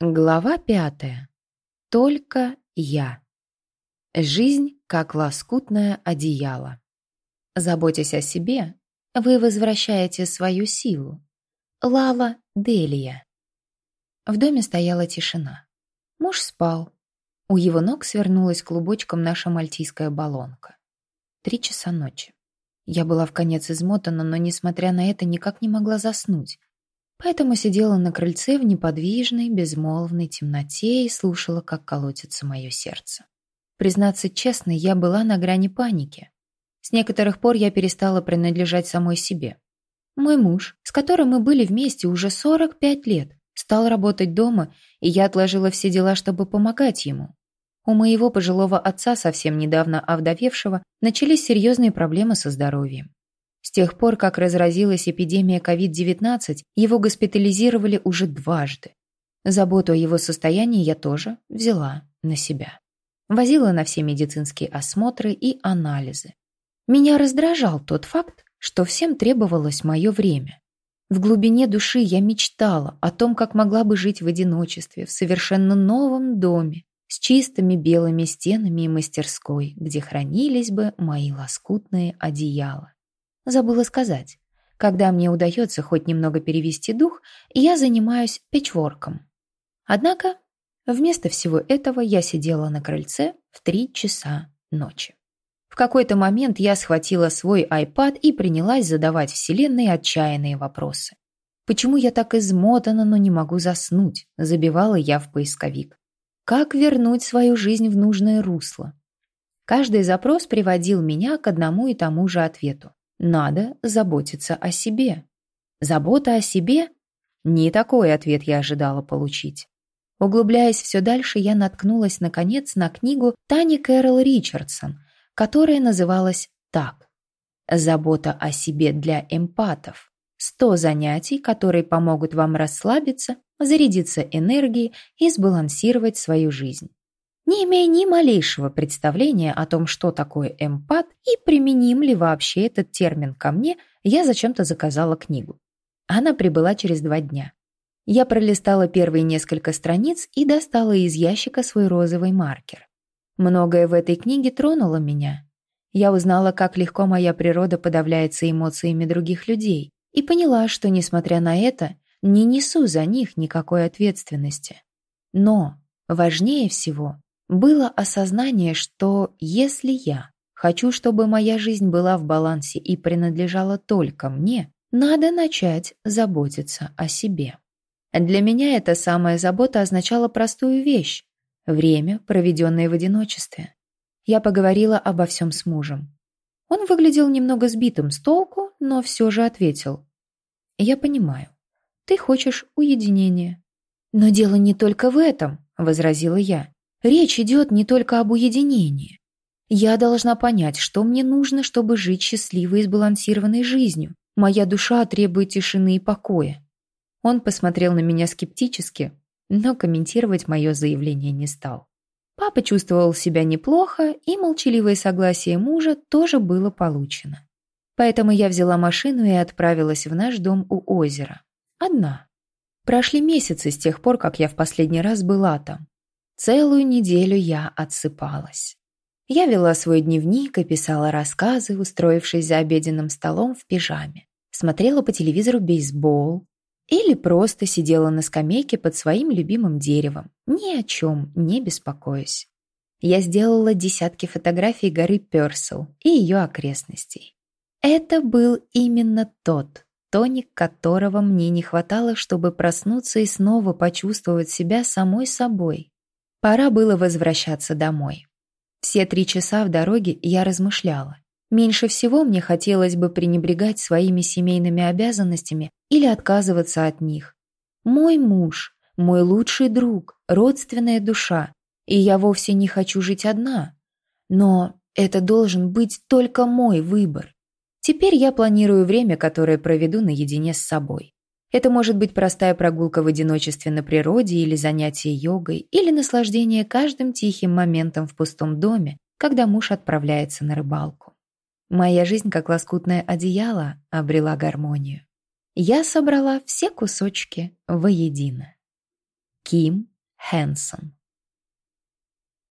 Глава пятая. Только я. Жизнь как лоскутное одеяло. Заботясь о себе, вы возвращаете свою силу. Лала Делия. В доме стояла тишина. Муж спал. У его ног свернулась клубочком наша мальтийская баллонка. Три часа ночи. Я была в конец измотана, но, несмотря на это, никак не могла заснуть. Поэтому сидела на крыльце в неподвижной, безмолвной темноте и слушала, как колотится мое сердце. Признаться честно, я была на грани паники. С некоторых пор я перестала принадлежать самой себе. Мой муж, с которым мы были вместе уже 45 лет, стал работать дома, и я отложила все дела, чтобы помогать ему. У моего пожилого отца, совсем недавно овдовевшего, начались серьезные проблемы со здоровьем. Тех пор, как разразилась эпидемия COVID-19, его госпитализировали уже дважды. Заботу о его состоянии я тоже взяла на себя. Возила на все медицинские осмотры и анализы. Меня раздражал тот факт, что всем требовалось мое время. В глубине души я мечтала о том, как могла бы жить в одиночестве, в совершенно новом доме, с чистыми белыми стенами и мастерской, где хранились бы мои лоскутные одеяла. Забыла сказать. Когда мне удается хоть немного перевести дух, я занимаюсь печворком. Однако, вместо всего этого я сидела на крыльце в три часа ночи. В какой-то момент я схватила свой iPad и принялась задавать Вселенной отчаянные вопросы. Почему я так измотана, но не могу заснуть? Забивала я в поисковик. Как вернуть свою жизнь в нужное русло? Каждый запрос приводил меня к одному и тому же ответу. Надо заботиться о себе. Забота о себе? Не такой ответ я ожидала получить. Углубляясь все дальше, я наткнулась, наконец, на книгу Тани Кэрол Ричардсон, которая называлась так «Забота о себе для эмпатов. 100 занятий, которые помогут вам расслабиться, зарядиться энергией и сбалансировать свою жизнь» не имея ни малейшего представления о том, что такое эмпат и применим ли вообще этот термин ко мне, я зачем-то заказала книгу. Она прибыла через два дня. Я пролистала первые несколько страниц и достала из ящика свой розовый маркер. Многое в этой книге тронуло меня. Я узнала, как легко моя природа подавляется эмоциями других людей, и поняла, что, несмотря на это, не несу за них никакой ответственности. Но важнее всего было осознание, что если я хочу, чтобы моя жизнь была в балансе и принадлежала только мне, надо начать заботиться о себе. Для меня эта самая забота означала простую вещь – время, проведенное в одиночестве. Я поговорила обо всем с мужем. Он выглядел немного сбитым с толку, но все же ответил. «Я понимаю. Ты хочешь уединения». «Но дело не только в этом», – возразила я. Речь идет не только об уединении. Я должна понять, что мне нужно, чтобы жить счастливой и сбалансированной жизнью. Моя душа требует тишины и покоя. Он посмотрел на меня скептически, но комментировать мое заявление не стал. Папа чувствовал себя неплохо, и молчаливое согласие мужа тоже было получено. Поэтому я взяла машину и отправилась в наш дом у озера. Одна. Прошли месяцы с тех пор, как я в последний раз была там. Целую неделю я отсыпалась. Я вела свой дневник и писала рассказы, устроившись за обеденным столом в пижаме. Смотрела по телевизору бейсбол или просто сидела на скамейке под своим любимым деревом, ни о чем не беспокоясь. Я сделала десятки фотографий горы Персел и ее окрестностей. Это был именно тот тоник, которого мне не хватало, чтобы проснуться и снова почувствовать себя самой собой. Пора было возвращаться домой. Все три часа в дороге я размышляла. Меньше всего мне хотелось бы пренебрегать своими семейными обязанностями или отказываться от них. Мой муж, мой лучший друг, родственная душа, и я вовсе не хочу жить одна. Но это должен быть только мой выбор. Теперь я планирую время, которое проведу наедине с собой. Это может быть простая прогулка в одиночестве на природе или занятие йогой, или наслаждение каждым тихим моментом в пустом доме, когда муж отправляется на рыбалку. Моя жизнь, как лоскутное одеяло, обрела гармонию. Я собрала все кусочки воедино. Ким Хэнсон